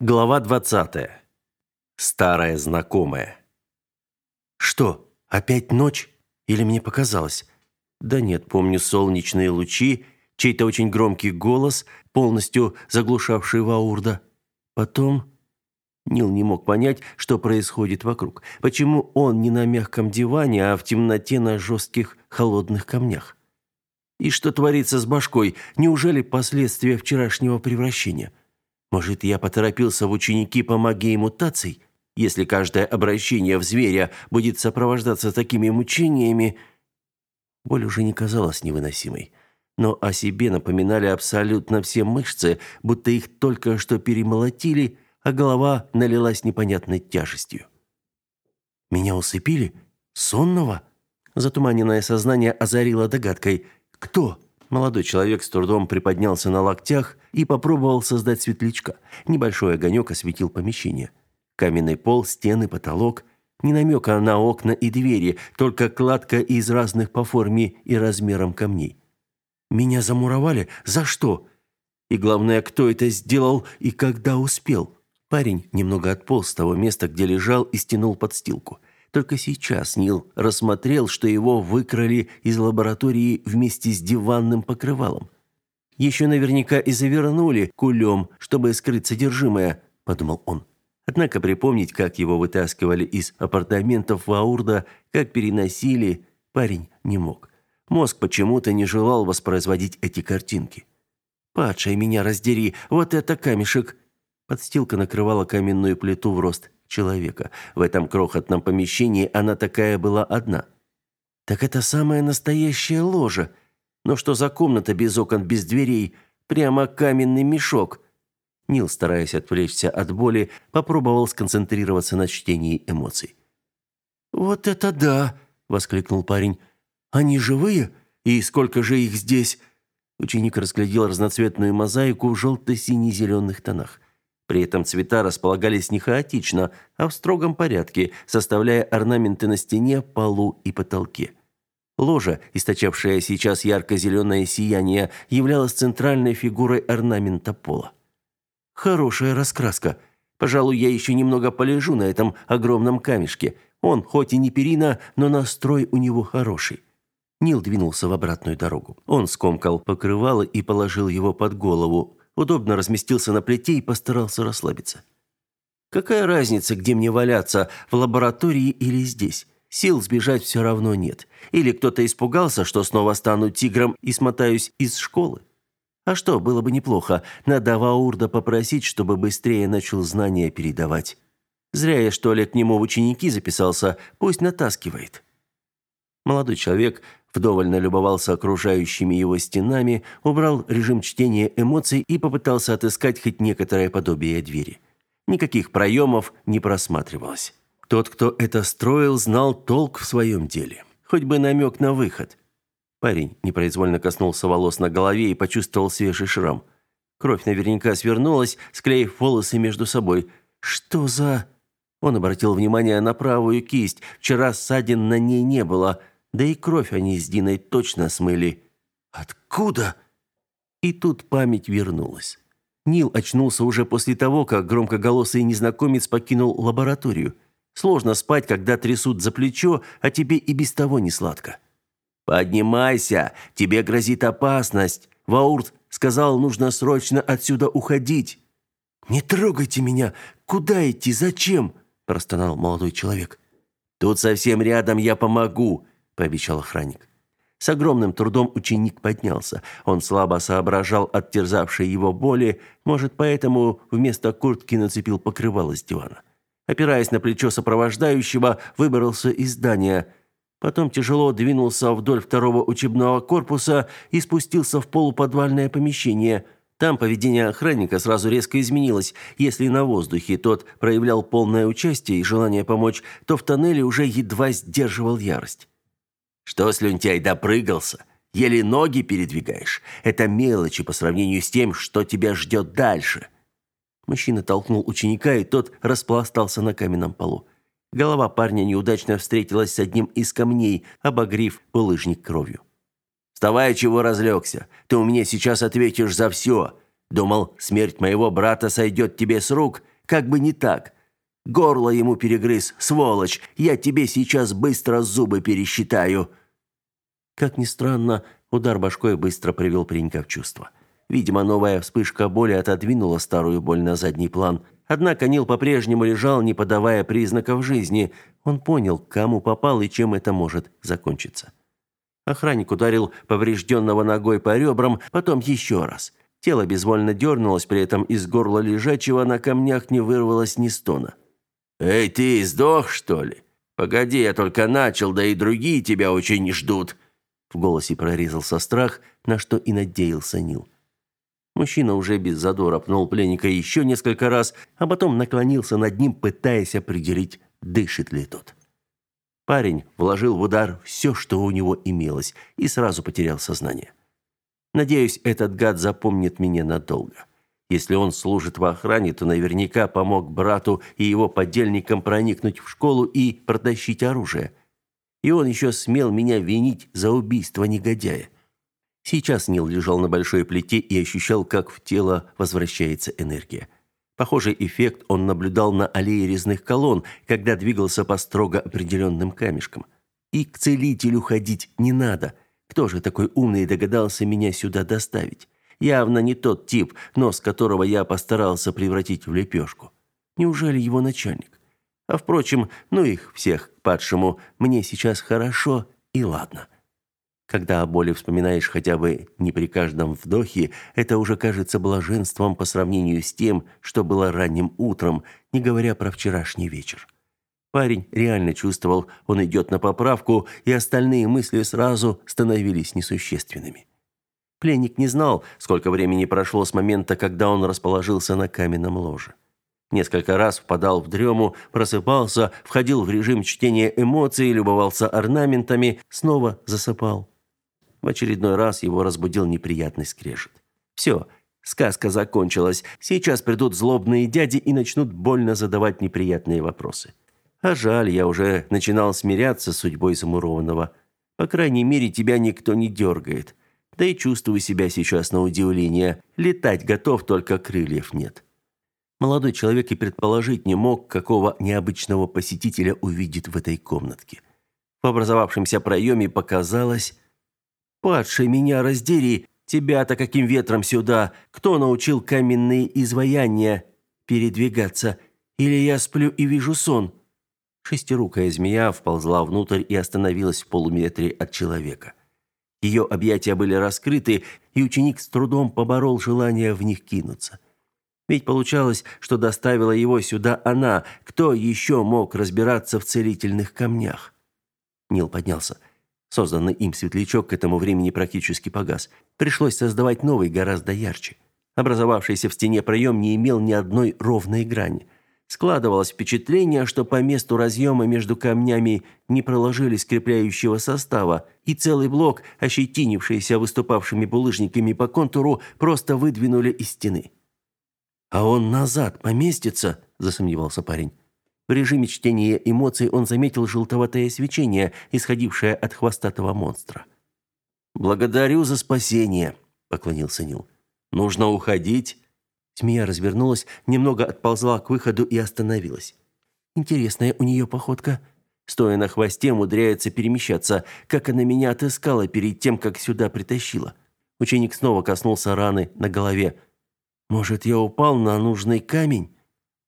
Глава 20. Старая знакомая. Что, опять ночь? Или мне показалось? Да нет, помню солнечные лучи, чей-то очень громкий голос, полностью заглушавший Ваурда. Потом Нил не мог понять, что происходит вокруг. Почему он не на мягком диване, а в темноте на жестких холодных камнях? И что творится с башкой? Неужели последствия вчерашнего превращения? Может, я поторопился в ученики по магии мутаций? Если каждое обращение в зверя будет сопровождаться такими мучениями, боль уже не казалась невыносимой. Но о себе напоминали абсолютно все мышцы, будто их только что перемолотили, а голова налилась непонятной тяжестью. Меня усыпили? Сонного? Затуманенное сознание озарило догадкой. Кто? Молодой человек с трудом приподнялся на локтях и попробовал создать светлячка. Небольшой огонек осветил помещение. Каменный пол, стены, потолок. Ни намека на окна и двери, только кладка из разных по форме и размерам камней. Меня замуровали? За что? И главное, кто это сделал и когда успел? Парень немного отполз с того места, где лежал, и стянул подстилку. Только сейчас Нил рассмотрел, что его выкрали из лаборатории вместе с диванным покрывалом. Еще наверняка и завернули кулем, чтобы скрыть содержимое, подумал он. Однако припомнить, как его вытаскивали из апартаментов Ваурда, как переносили, парень не мог. Мозг почему-то не желал воспроизводить эти картинки. «Падшая меня раздери, вот это камешек!» Подстилка накрывала каменную плиту в рост человека. В этом крохотном помещении она такая была одна. Так это самая настоящая ложа. Но что за комната без окон, без дверей? Прямо каменный мешок. Нил, стараясь отвлечься от боли, попробовал сконцентрироваться на чтении эмоций. «Вот это да!» – воскликнул парень. «Они живые? И сколько же их здесь?» Ученик разглядел разноцветную мозаику в желто-сине-зеленых тонах. При этом цвета располагались не хаотично, а в строгом порядке, составляя орнаменты на стене, полу и потолке. Ложа, источавшая сейчас ярко-зеленое сияние, являлась центральной фигурой орнамента пола. Хорошая раскраска. Пожалуй, я еще немного полежу на этом огромном камешке. Он, хоть и не перина, но настрой у него хороший. Нил двинулся в обратную дорогу. Он скомкал покрывало и положил его под голову, удобно разместился на плите и постарался расслабиться. Какая разница, где мне валяться, в лаборатории или здесь? Сил сбежать все равно нет. Или кто-то испугался, что снова стану тигром и смотаюсь из школы. А что, было бы неплохо, надо Ваурда попросить, чтобы быстрее начал знания передавать. Зря я, что ли, к нему в ученики записался, пусть натаскивает. Молодой человек вдоволь налюбовался окружающими его стенами, убрал режим чтения эмоций и попытался отыскать хоть некоторое подобие двери. Никаких проемов не просматривалось. Тот, кто это строил, знал толк в своем деле. Хоть бы намек на выход. Парень непроизвольно коснулся волос на голове и почувствовал свежий шрам. Кровь наверняка свернулась, склеив волосы между собой. Что за... Он обратил внимание на правую кисть. Вчера ссадин на ней не было – да и кровь они с Диной точно смыли. Откуда? И тут память вернулась. Нил очнулся уже после того, как громкоголосый незнакомец покинул лабораторию. Сложно спать, когда трясут за плечо, а тебе и без того не сладко. Поднимайся, тебе грозит опасность. Ваурт сказал, нужно срочно отсюда уходить. Не трогайте меня. Куда идти? Зачем? простонал молодой человек. Тут совсем рядом я помогу пообещал охранник. С огромным трудом ученик поднялся. Он слабо соображал от терзавшей его боли, может, поэтому вместо куртки нацепил покрывало с дивана. Опираясь на плечо сопровождающего, выбрался из здания. Потом тяжело двинулся вдоль второго учебного корпуса и спустился в полуподвальное помещение. Там поведение охранника сразу резко изменилось. Если на воздухе тот проявлял полное участие и желание помочь, то в тоннеле уже едва сдерживал ярость. Что, слюнтяй, допрыгался? Еле ноги передвигаешь. Это мелочи по сравнению с тем, что тебя ждет дальше. Мужчина толкнул ученика, и тот распластался на каменном полу. Голова парня неудачно встретилась с одним из камней, обогрев булыжник кровью. «Вставай, чего разлегся? Ты у меня сейчас ответишь за все. Думал, смерть моего брата сойдет тебе с рук, как бы не так. Горло ему перегрыз, сволочь. Я тебе сейчас быстро зубы пересчитаю. Как ни странно, удар башкой быстро привел паренька в чувство. Видимо, новая вспышка боли отодвинула старую боль на задний план. Однако Нил по-прежнему лежал, не подавая признаков жизни. Он понял, кому попал и чем это может закончиться. Охранник ударил поврежденного ногой по ребрам, потом еще раз. Тело безвольно дернулось, при этом из горла лежачего на камнях не вырвалось ни стона. «Эй, ты, сдох, что ли? Погоди, я только начал, да и другие тебя очень ждут!» В голосе прорезался страх, на что и надеялся Нил. Мужчина уже без задора пнул пленника еще несколько раз, а потом наклонился над ним, пытаясь определить, дышит ли тот. Парень вложил в удар все, что у него имелось, и сразу потерял сознание. Надеюсь, этот гад запомнит меня надолго. Если он служит в охране, то наверняка помог брату и его подельникам проникнуть в школу и протащить оружие. И он еще смел меня винить за убийство негодяя. Сейчас Нил лежал на большой плите и ощущал, как в тело возвращается энергия. Похожий эффект он наблюдал на аллее резных колонн, когда двигался по строго определенным камешкам. И к целителю ходить не надо. Кто же такой умный догадался меня сюда доставить? Явно не тот тип, нос которого я постарался превратить в лепешку. Неужели его начальник? А впрочем, ну их всех к падшему, мне сейчас хорошо и ладно. Когда о боли вспоминаешь хотя бы не при каждом вдохе, это уже кажется блаженством по сравнению с тем, что было ранним утром, не говоря про вчерашний вечер. Парень реально чувствовал, он идет на поправку, и остальные мысли сразу становились несущественными. Пленник не знал, сколько времени прошло с момента, когда он расположился на каменном ложе. Несколько раз впадал в дрему, просыпался, входил в режим чтения эмоций, любовался орнаментами, снова засыпал. В очередной раз его разбудил неприятный скрежет. Все, сказка закончилась. Сейчас придут злобные дяди и начнут больно задавать неприятные вопросы. А жаль, я уже начинал смиряться с судьбой замурованного. По крайней мере, тебя никто не дергает. Да и чувствую себя сейчас на удивление. Летать готов, только крыльев нет. Молодой человек и предположить не мог, какого необычного посетителя увидит в этой комнатке. В образовавшемся проеме показалось Падший меня раздери, тебя-то каким ветром сюда? Кто научил каменные изваяния передвигаться? Или я сплю и вижу сон?» Шестирукая змея вползла внутрь и остановилась в полуметре от человека. Ее объятия были раскрыты, и ученик с трудом поборол желание в них кинуться. Ведь получалось, что доставила его сюда она. Кто еще мог разбираться в целительных камнях? Нил поднялся. Созданный им светлячок к этому времени практически погас. Пришлось создавать новый, гораздо ярче. Образовавшийся в стене проем не имел ни одной ровной грани. Складывалось впечатление, что по месту разъема между камнями не проложили скрепляющего состава, и целый блок, ощетинившийся выступавшими булыжниками по контуру, просто выдвинули из стены. «А он назад поместится?» – засомневался парень. В режиме чтения эмоций он заметил желтоватое свечение, исходившее от хвостатого монстра. «Благодарю за спасение», — поклонился Нил. «Нужно уходить». Змея развернулась, немного отползла к выходу и остановилась. «Интересная у нее походка. Стоя на хвосте, умудряется перемещаться, как она меня отыскала перед тем, как сюда притащила». Ученик снова коснулся раны на голове. «Может, я упал на нужный камень?»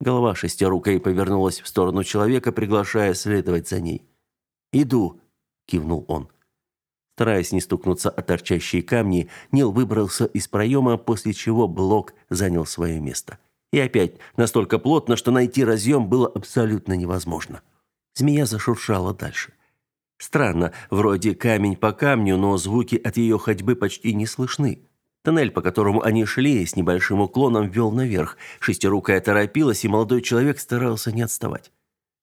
Голова шестирукой повернулась в сторону человека, приглашая следовать за ней. «Иду», – кивнул он. Стараясь не стукнуться о торчащие камни, Нил выбрался из проема, после чего блок занял свое место. И опять настолько плотно, что найти разъем было абсолютно невозможно. Змея зашуршала дальше. Странно, вроде камень по камню, но звуки от ее ходьбы почти не слышны. Тоннель, по которому они шли, с небольшим уклоном вел наверх. Шестирукая торопилась, и молодой человек старался не отставать.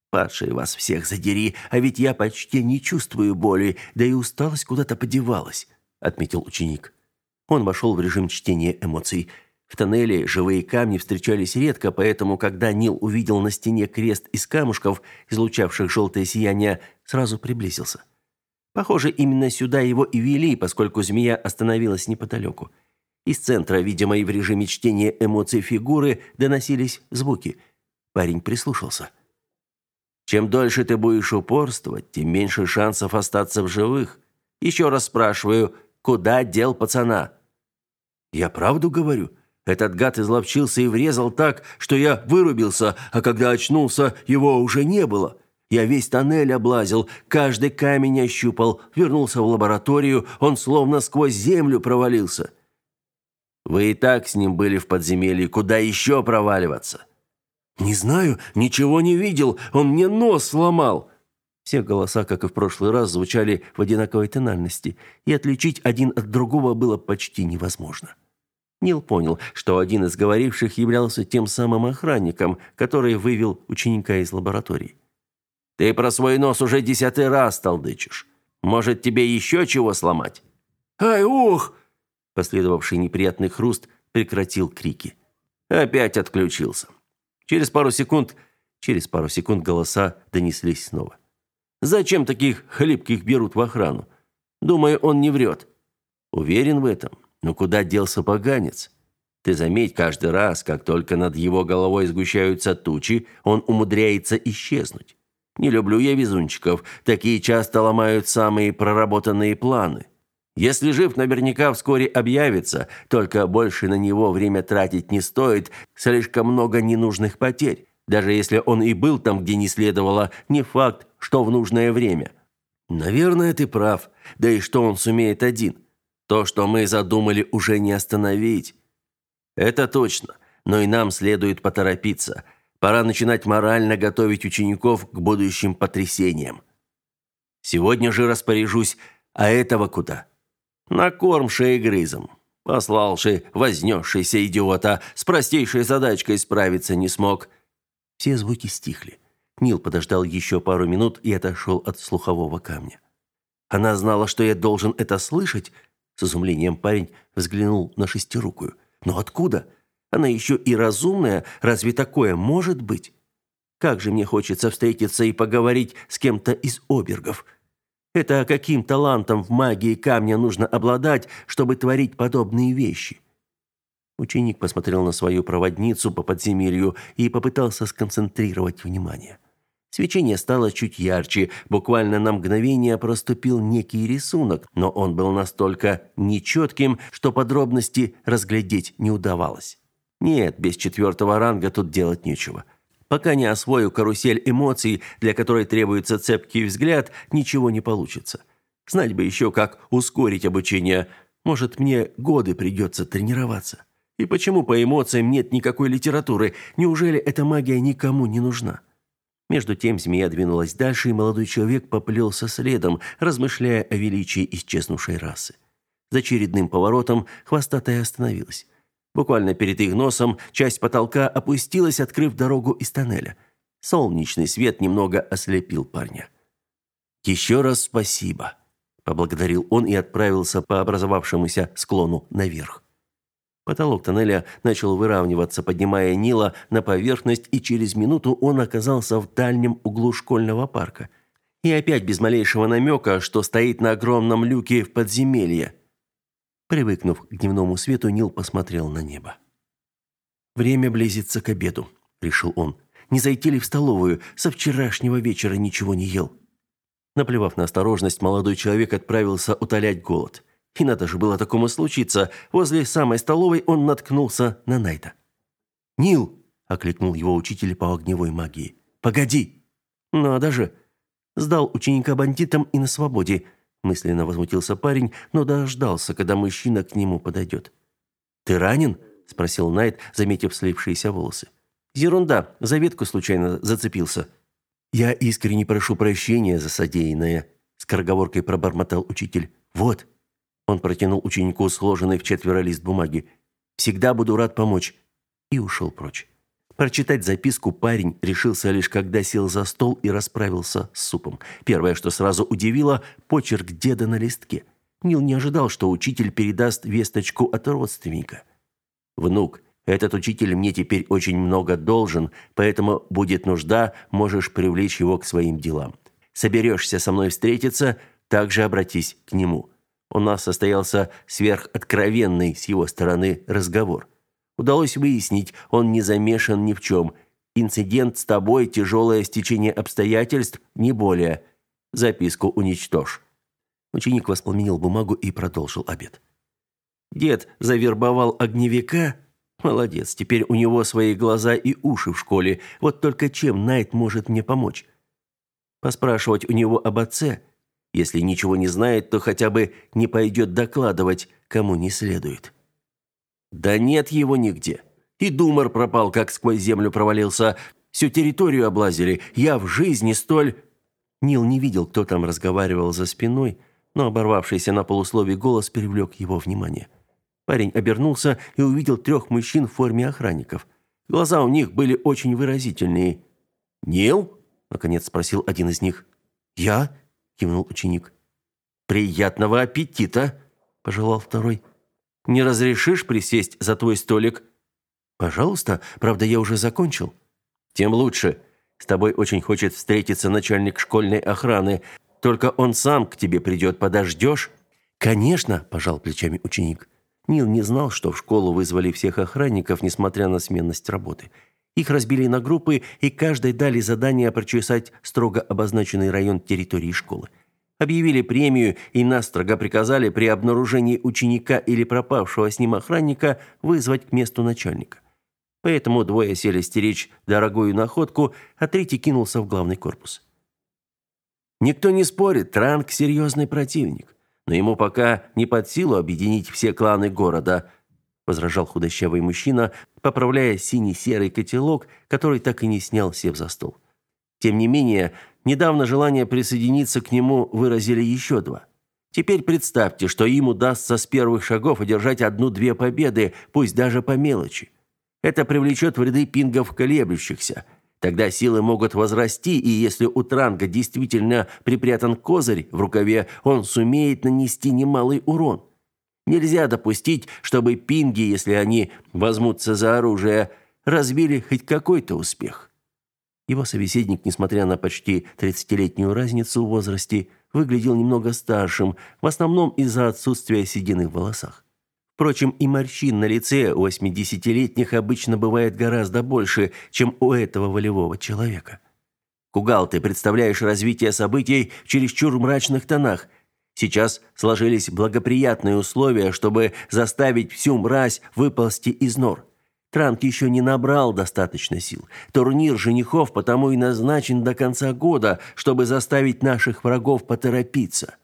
«Падшие вас всех задери, а ведь я почти не чувствую боли, да и усталость куда-то подевалась», — отметил ученик. Он вошел в режим чтения эмоций. В тоннеле живые камни встречались редко, поэтому, когда Нил увидел на стене крест из камушков, излучавших желтое сияние, сразу приблизился. Похоже, именно сюда его и вели, поскольку змея остановилась неподалеку. Из центра, видимо, и в режиме чтения эмоций фигуры, доносились звуки. Парень прислушался. «Чем дольше ты будешь упорствовать, тем меньше шансов остаться в живых. Еще раз спрашиваю, куда дел пацана?» «Я правду говорю?» Этот гад изловчился и врезал так, что я вырубился, а когда очнулся, его уже не было. Я весь тоннель облазил, каждый камень ощупал, вернулся в лабораторию, он словно сквозь землю провалился. Вы и так с ним были в подземелье, куда еще проваливаться? Не знаю, ничего не видел, он мне нос сломал. Все голоса, как и в прошлый раз, звучали в одинаковой тональности, и отличить один от другого было почти невозможно. Нил понял, что один из говоривших являлся тем самым охранником, который вывел ученика из лаборатории. «Ты про свой нос уже десятый раз толдычишь. Может, тебе еще чего сломать?» «Ай, ух!» Последовавший неприятный хруст прекратил крики. Опять отключился. Через пару секунд, через пару секунд голоса донеслись снова. «Зачем таких хлипких берут в охрану? Думаю, он не врет». «Уверен в этом. Но куда делся поганец? Ты заметь, каждый раз, как только над его головой сгущаются тучи, он умудряется исчезнуть. Не люблю я везунчиков, такие часто ломают самые проработанные планы. Если жив, наверняка вскоре объявится, только больше на него время тратить не стоит, слишком много ненужных потерь. Даже если он и был там, где не следовало, не факт, что в нужное время. Наверное, ты прав. Да и что он сумеет один? То, что мы задумали, уже не остановить. Это точно, но и нам следует поторопиться. Пора начинать морально готовить учеников к будущим потрясениям. Сегодня же распоряжусь, а этого куда? На корм шеегрызом. Послал идиота, с простейшей задачкой справиться не смог. Все звуки стихли. Нил подождал еще пару минут и отошел от слухового камня. Она знала, что я должен это слышать, с изумлением парень взглянул на шестирукую. Но откуда? Она еще и разумная, разве такое может быть? Как же мне хочется встретиться и поговорить с кем-то из обергов. Это каким талантом в магии камня нужно обладать, чтобы творить подобные вещи? Ученик посмотрел на свою проводницу по подземелью и попытался сконцентрировать внимание. Свечение стало чуть ярче, буквально на мгновение проступил некий рисунок, но он был настолько нечетким, что подробности разглядеть не удавалось. Нет, без четвертого ранга тут делать нечего. Пока не освою карусель эмоций, для которой требуется цепкий взгляд, ничего не получится. Знать бы еще, как ускорить обучение. Может, мне годы придется тренироваться. И почему по эмоциям нет никакой литературы? Неужели эта магия никому не нужна? Между тем змея двинулась дальше, и молодой человек поплелся следом, размышляя о величии исчезнувшей расы. За очередным поворотом хвостатая остановилась. Буквально перед их носом часть потолка опустилась, открыв дорогу из тоннеля. Солнечный свет немного ослепил парня. «Еще раз спасибо», – поблагодарил он и отправился по образовавшемуся склону наверх. Потолок тоннеля начал выравниваться, поднимая Нила на поверхность, и через минуту он оказался в дальнем углу школьного парка. И опять без малейшего намека, что стоит на огромном люке в подземелье. Привыкнув к дневному свету, Нил посмотрел на небо. «Время близится к обеду», — решил он. «Не зайти ли в столовую? Со вчерашнего вечера ничего не ел». Наплевав на осторожность, молодой человек отправился утолять голод. И надо же было такому случиться. Возле самой столовой он наткнулся на Найта. «Нил!» – окликнул его учитель по огневой магии. «Погоди!» «Надо же!» Сдал ученика бандитам и на свободе. Мысленно возмутился парень, но дождался, когда мужчина к нему подойдет. «Ты ранен?» – спросил Найт, заметив слипшиеся волосы. «Ерунда, за ветку случайно зацепился». «Я искренне прошу прощения за содеянное», – скороговоркой пробормотал учитель. «Вот, он протянул ученику сложенный в четверо лист бумаги. «Всегда буду рад помочь». И ушел прочь. Прочитать записку парень решился лишь когда сел за стол и расправился с супом. Первое, что сразу удивило – почерк деда на листке. Нил не ожидал, что учитель передаст весточку от родственника. «Внук, этот учитель мне теперь очень много должен, поэтому будет нужда, можешь привлечь его к своим делам. Соберешься со мной встретиться, также обратись к нему. у нас состоялся сверхоткровенный с его стороны разговор. Удалось выяснить, он не замешан ни в чем. Инцидент с тобой – тяжелое стечение обстоятельств, не более. Записку уничтожь». Ученик воспламенил бумагу и продолжил обед. Дед завербовал огневика? Молодец, теперь у него свои глаза и уши в школе. Вот только чем Найт может мне помочь? Поспрашивать у него об отце? Если ничего не знает, то хотя бы не пойдет докладывать, кому не следует. Да нет его нигде. И Думар пропал, как сквозь землю провалился. Всю территорию облазили. Я в жизни столь... Нил не видел, кто там разговаривал за спиной, но оборвавшийся на полусловие голос привлек его внимание. Парень обернулся и увидел трех мужчин в форме охранников. Глаза у них были очень выразительные. «Нил?» – наконец спросил один из них. «Я?» – кивнул ученик. «Приятного аппетита!» – пожелал второй. «Не разрешишь присесть за твой столик?» «Пожалуйста, правда, я уже закончил». «Тем лучше. С тобой очень хочет встретиться начальник школьной охраны. Только он сам к тебе придет, подождешь?» «Конечно», – пожал плечами ученик. Нил не знал, что в школу вызвали всех охранников, несмотря на сменность работы. Их разбили на группы, и каждой дали задание прочесать строго обозначенный район территории школы. Объявили премию и настрого приказали при обнаружении ученика или пропавшего с ним охранника вызвать к месту начальника. Поэтому двое сели стеречь дорогую находку, а третий кинулся в главный корпус. Никто не спорит, Транк – серьезный противник но ему пока не под силу объединить все кланы города, возражал худощавый мужчина, поправляя синий-серый котелок, который так и не снял, сев за стол. Тем не менее, недавно желание присоединиться к нему выразили еще два. Теперь представьте, что им удастся с первых шагов одержать одну-две победы, пусть даже по мелочи. Это привлечет в ряды пингов колеблющихся – Тогда силы могут возрасти, и если у Транга действительно припрятан козырь в рукаве, он сумеет нанести немалый урон. Нельзя допустить, чтобы пинги, если они возьмутся за оружие, разбили хоть какой-то успех. Его собеседник, несмотря на почти тридцатилетнюю разницу в возрасте, выглядел немного старшим, в основном из-за отсутствия седины в волосах. Впрочем, и морщин на лице у восьмидесятилетних обычно бывает гораздо больше, чем у этого волевого человека. Кугал, ты представляешь развитие событий в чересчур мрачных тонах. Сейчас сложились благоприятные условия, чтобы заставить всю мразь выползти из нор. Транк еще не набрал достаточно сил. Турнир женихов потому и назначен до конца года, чтобы заставить наших врагов поторопиться.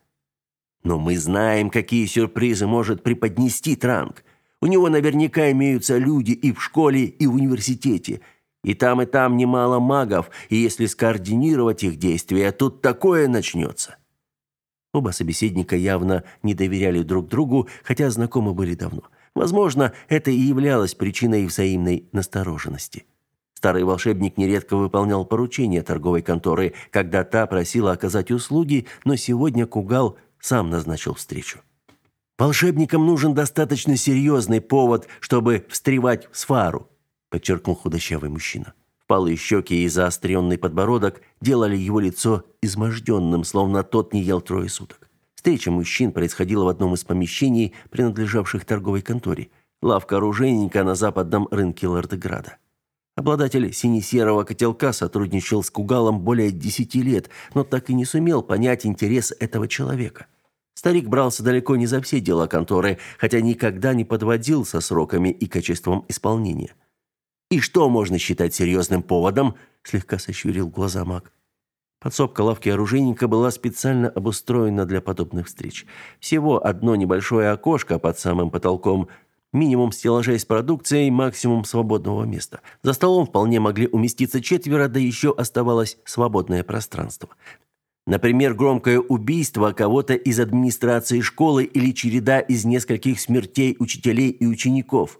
Но мы знаем, какие сюрпризы может преподнести Транк. У него наверняка имеются люди и в школе, и в университете. И там, и там немало магов, и если скоординировать их действия, тут такое начнется». Оба собеседника явно не доверяли друг другу, хотя знакомы были давно. Возможно, это и являлось причиной взаимной настороженности. Старый волшебник нередко выполнял поручения торговой конторы, когда та просила оказать услуги, но сегодня Кугал – сам назначил встречу. Волшебникам нужен достаточно серьезный повод, чтобы встревать в сфару, подчеркнул худощавый мужчина. Впалые щеки и заостренный подбородок делали его лицо изможденным, словно тот не ел трое суток. Встреча мужчин происходила в одном из помещений, принадлежавших торговой конторе. Лавка оружейника на западном рынке Лордеграда. Обладатель сине-серого котелка сотрудничал с Кугалом более десяти лет, но так и не сумел понять интерес этого человека. Старик брался далеко не за все дела конторы, хотя никогда не подводил со сроками и качеством исполнения. «И что можно считать серьезным поводом?» – слегка сощурил глаза маг. Подсобка лавки оружейника была специально обустроена для подобных встреч. Всего одно небольшое окошко под самым потолком – Минимум стеллажей с продукцией, максимум свободного места. За столом вполне могли уместиться четверо, да еще оставалось свободное пространство. Например, громкое убийство кого-то из администрации школы или череда из нескольких смертей учителей и учеников.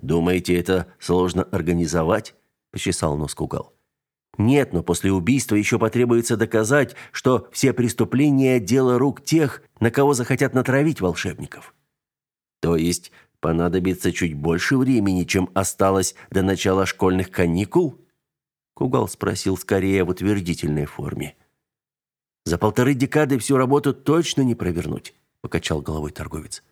«Думаете, это сложно организовать?» – почесал нос Кугал. «Нет, но после убийства еще потребуется доказать, что все преступления – дело рук тех, на кого захотят натравить волшебников». То есть Понадобится чуть больше времени, чем осталось до начала школьных каникул? Кугал спросил скорее в утвердительной форме. За полторы декады всю работу точно не провернуть, покачал головой торговец.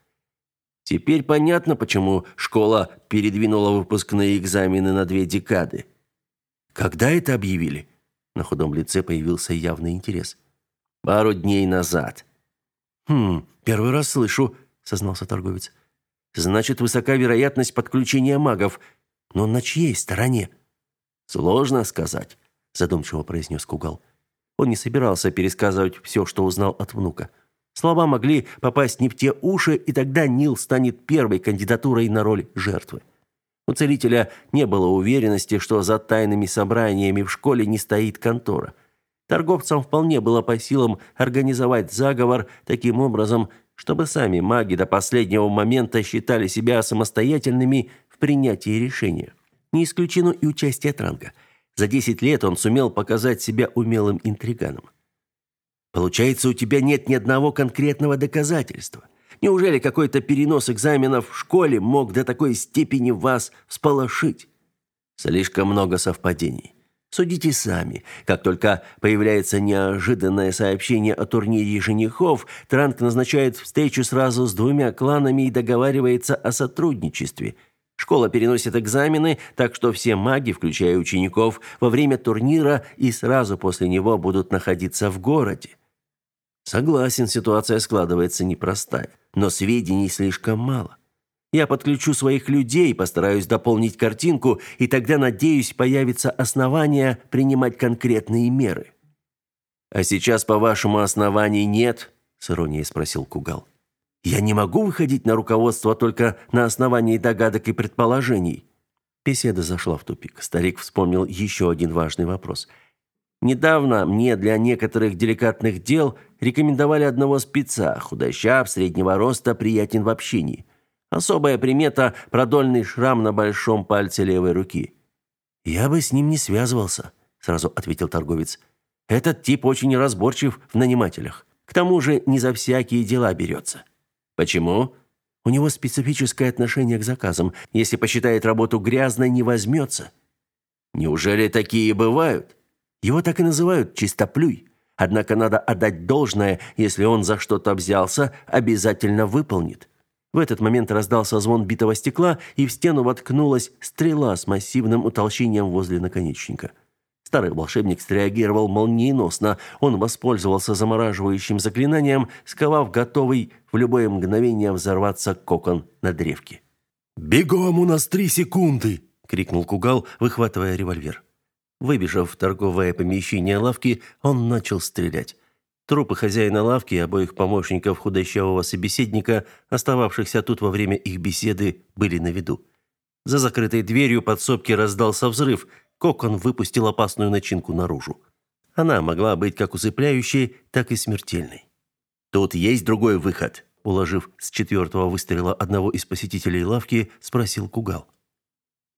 Теперь понятно, почему школа передвинула выпускные экзамены на две декады. Когда это объявили? На худом лице появился явный интерес. Пару дней назад. Хм, первый раз слышу, сознался торговец. Значит, высока вероятность подключения магов, но на чьей стороне? Сложно сказать, задумчиво произнес Кугал. Он не собирался пересказывать все, что узнал от внука. Слова могли попасть не в те уши, и тогда Нил станет первой кандидатурой на роль жертвы. У целителя не было уверенности, что за тайными собраниями в школе не стоит контора. Торговцам вполне было по силам организовать заговор таким образом, чтобы сами маги до последнего момента считали себя самостоятельными в принятии решения. Не исключено и участие Транга. За 10 лет он сумел показать себя умелым интриганом. Получается, у тебя нет ни одного конкретного доказательства. Неужели какой-то перенос экзаменов в школе мог до такой степени вас всполошить? Слишком много совпадений. Судите сами. Как только появляется неожиданное сообщение о турнире женихов, Транк назначает встречу сразу с двумя кланами и договаривается о сотрудничестве. Школа переносит экзамены, так что все маги, включая учеников, во время турнира и сразу после него будут находиться в городе. Согласен, ситуация складывается непростая, но сведений слишком мало. Я подключу своих людей, постараюсь дополнить картинку, и тогда, надеюсь, появится основание принимать конкретные меры. А сейчас, по-вашему, оснований нет? с иронией спросил Кугал. Я не могу выходить на руководство только на основании догадок и предположений. Беседа зашла в тупик. Старик вспомнил еще один важный вопрос – Недавно мне для некоторых деликатных дел рекомендовали одного спеца, худощав, среднего роста, приятен в общении. Особая примета – продольный шрам на большом пальце левой руки. «Я бы с ним не связывался», – сразу ответил торговец. «Этот тип очень разборчив в нанимателях. К тому же не за всякие дела берется». «Почему?» «У него специфическое отношение к заказам. Если посчитает работу грязной, не возьмется». «Неужели такие бывают?» Его так и называют чистоплюй. Однако надо отдать должное, если он за что-то взялся, обязательно выполнит. В этот момент раздался звон битого стекла, и в стену воткнулась стрела с массивным утолщением возле наконечника. Старый волшебник среагировал молниеносно. Он воспользовался замораживающим заклинанием, сковав готовый в любое мгновение взорваться кокон на древке. «Бегом, у нас три секунды!» — крикнул Кугал, выхватывая револьвер. Выбежав в торговое помещение лавки, он начал стрелять. Трупы хозяина лавки и обоих помощников худощавого собеседника, остававшихся тут во время их беседы, были на виду. За закрытой дверью подсобки раздался взрыв. Кокон выпустил опасную начинку наружу. Она могла быть как усыпляющей, так и смертельной. «Тут есть другой выход», – уложив с четвертого выстрела одного из посетителей лавки, спросил Кугал.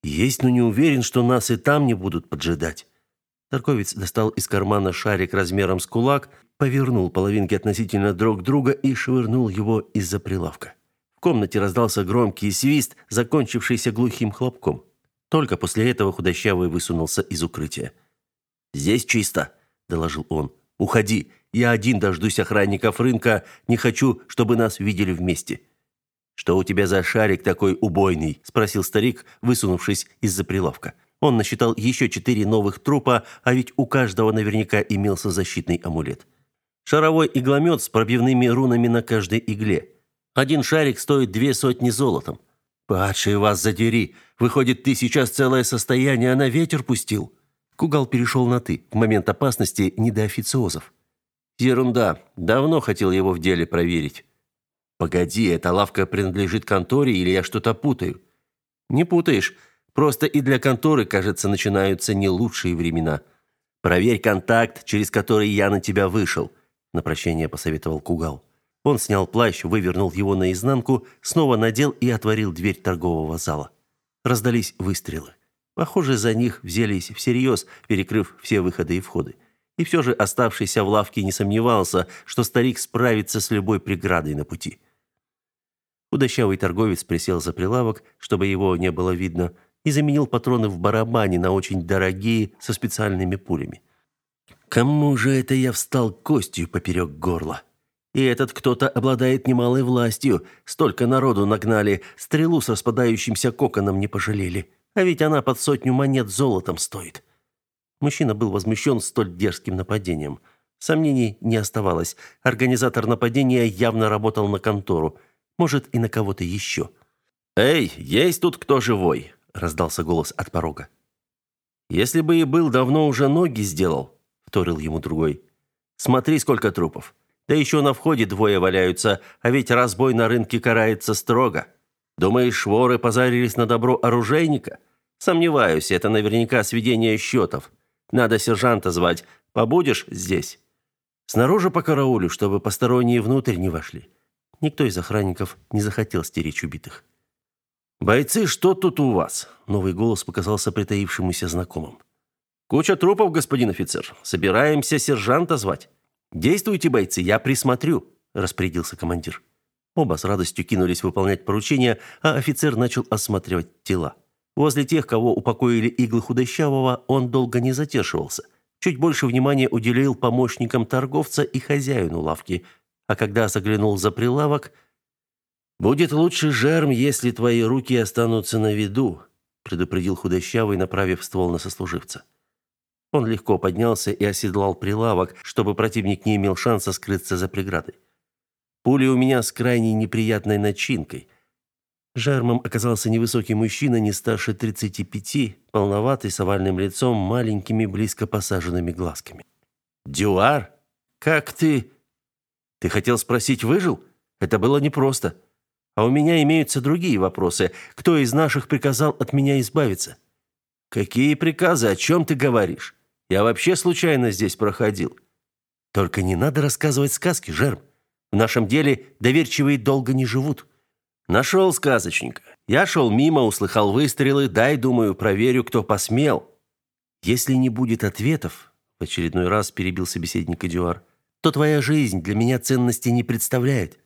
Есть, но не уверен, что нас и там не будут поджидать. Торговец достал из кармана шарик размером с кулак, повернул половинки относительно друг друга и швырнул его из-за прилавка. В комнате раздался громкий свист, закончившийся глухим хлопком. Только после этого худощавый высунулся из укрытия. «Здесь чисто», – доложил он. «Уходи, я один дождусь охранников рынка, не хочу, чтобы нас видели вместе». «Что у тебя за шарик такой убойный?» – спросил старик, высунувшись из-за прилавка. Он насчитал еще четыре новых трупа, а ведь у каждого наверняка имелся защитный амулет. Шаровой игломет с пробивными рунами на каждой игле. Один шарик стоит две сотни золотом. «Падший вас задери! Выходит, ты сейчас целое состояние на ветер пустил?» Кугал перешел на «ты». В момент опасности не до официозов. «Ерунда. Давно хотел его в деле проверить. Погоди, эта лавка принадлежит конторе или я что-то путаю? Не путаешь. Просто и для конторы, кажется, начинаются не лучшие времена. Проверь контакт, через который я на тебя вышел, на прощание посоветовал Кугал. Он снял плащ, вывернул его наизнанку, снова надел и отворил дверь торгового зала. Раздались выстрелы. Похоже, за них взялись всерьез, перекрыв все выходы и входы. И все же оставшийся в лавке не сомневался, что старик справится с любой преградой на пути. Худощавый торговец присел за прилавок, чтобы его не было видно, и заменил патроны в барабане на очень дорогие со специальными пулями. Кому же это я встал костью поперек горла? И этот кто-то обладает немалой властью. Столько народу нагнали, стрелу с распадающимся коконом не пожалели. А ведь она под сотню монет золотом стоит. Мужчина был возмущен столь дерзким нападением. Сомнений не оставалось. Организатор нападения явно работал на контору. Может, и на кого-то еще. «Эй, есть тут кто живой?» – раздался голос от порога. «Если бы и был, давно уже ноги сделал», – вторил ему другой. «Смотри, сколько трупов. Да еще на входе двое валяются, а ведь разбой на рынке карается строго. Думаешь, воры позарились на добро оружейника? Сомневаюсь, это наверняка сведение счетов. Надо сержанта звать. Побудешь здесь?» Снаружи по караулю, чтобы посторонние внутрь не вошли. Никто из охранников не захотел стеречь убитых. «Бойцы, что тут у вас?» Новый голос показался притаившемуся знакомым. «Куча трупов, господин офицер. Собираемся сержанта звать». «Действуйте, бойцы, я присмотрю», – распорядился командир. Оба с радостью кинулись выполнять поручения, а офицер начал осматривать тела. Возле тех, кого упокоили иглы худощавого, он долго не задерживался. Чуть больше внимания уделил помощникам торговца и хозяину лавки, а когда заглянул за прилавок – «Будет лучше, Жерм, если твои руки останутся на виду», предупредил худощавый, направив ствол на сослуживца. Он легко поднялся и оседлал прилавок, чтобы противник не имел шанса скрыться за преградой. Пули у меня с крайне неприятной начинкой. Жермом оказался невысокий мужчина, не старше 35, полноватый, с овальным лицом, маленькими, близко посаженными глазками. «Дюар? Как ты...» «Ты хотел спросить, выжил? Это было непросто». А у меня имеются другие вопросы. Кто из наших приказал от меня избавиться? Какие приказы? О чем ты говоришь? Я вообще случайно здесь проходил. Только не надо рассказывать сказки, Жерм. В нашем деле доверчивые долго не живут. Нашел сказочника. Я шел мимо, услыхал выстрелы. Дай, думаю, проверю, кто посмел. Если не будет ответов, в очередной раз перебил собеседник Эдюар, то твоя жизнь для меня ценности не представляет.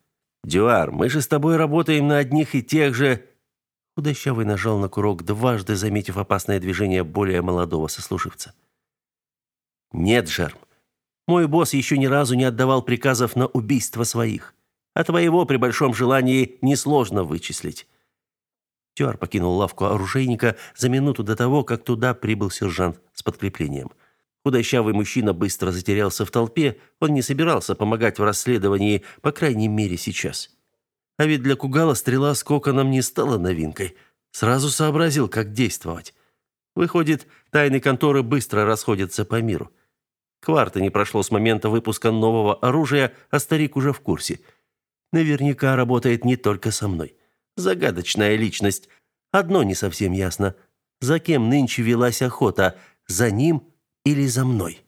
Дюар, мы же с тобой работаем на одних и тех же...» Худощавый нажал на курок, дважды заметив опасное движение более молодого сослуживца. «Нет, Жерм, мой босс еще ни разу не отдавал приказов на убийство своих. А твоего при большом желании несложно вычислить». Дюар покинул лавку оружейника за минуту до того, как туда прибыл сержант с подкреплением – Худощавый мужчина быстро затерялся в толпе, он не собирался помогать в расследовании, по крайней мере, сейчас. А ведь для Кугала стрела с коконом не стала новинкой. Сразу сообразил, как действовать. Выходит, тайны конторы быстро расходятся по миру. Кварта не прошло с момента выпуска нового оружия, а старик уже в курсе. Наверняка работает не только со мной. Загадочная личность. Одно не совсем ясно. За кем нынче велась охота? За ним или за мной?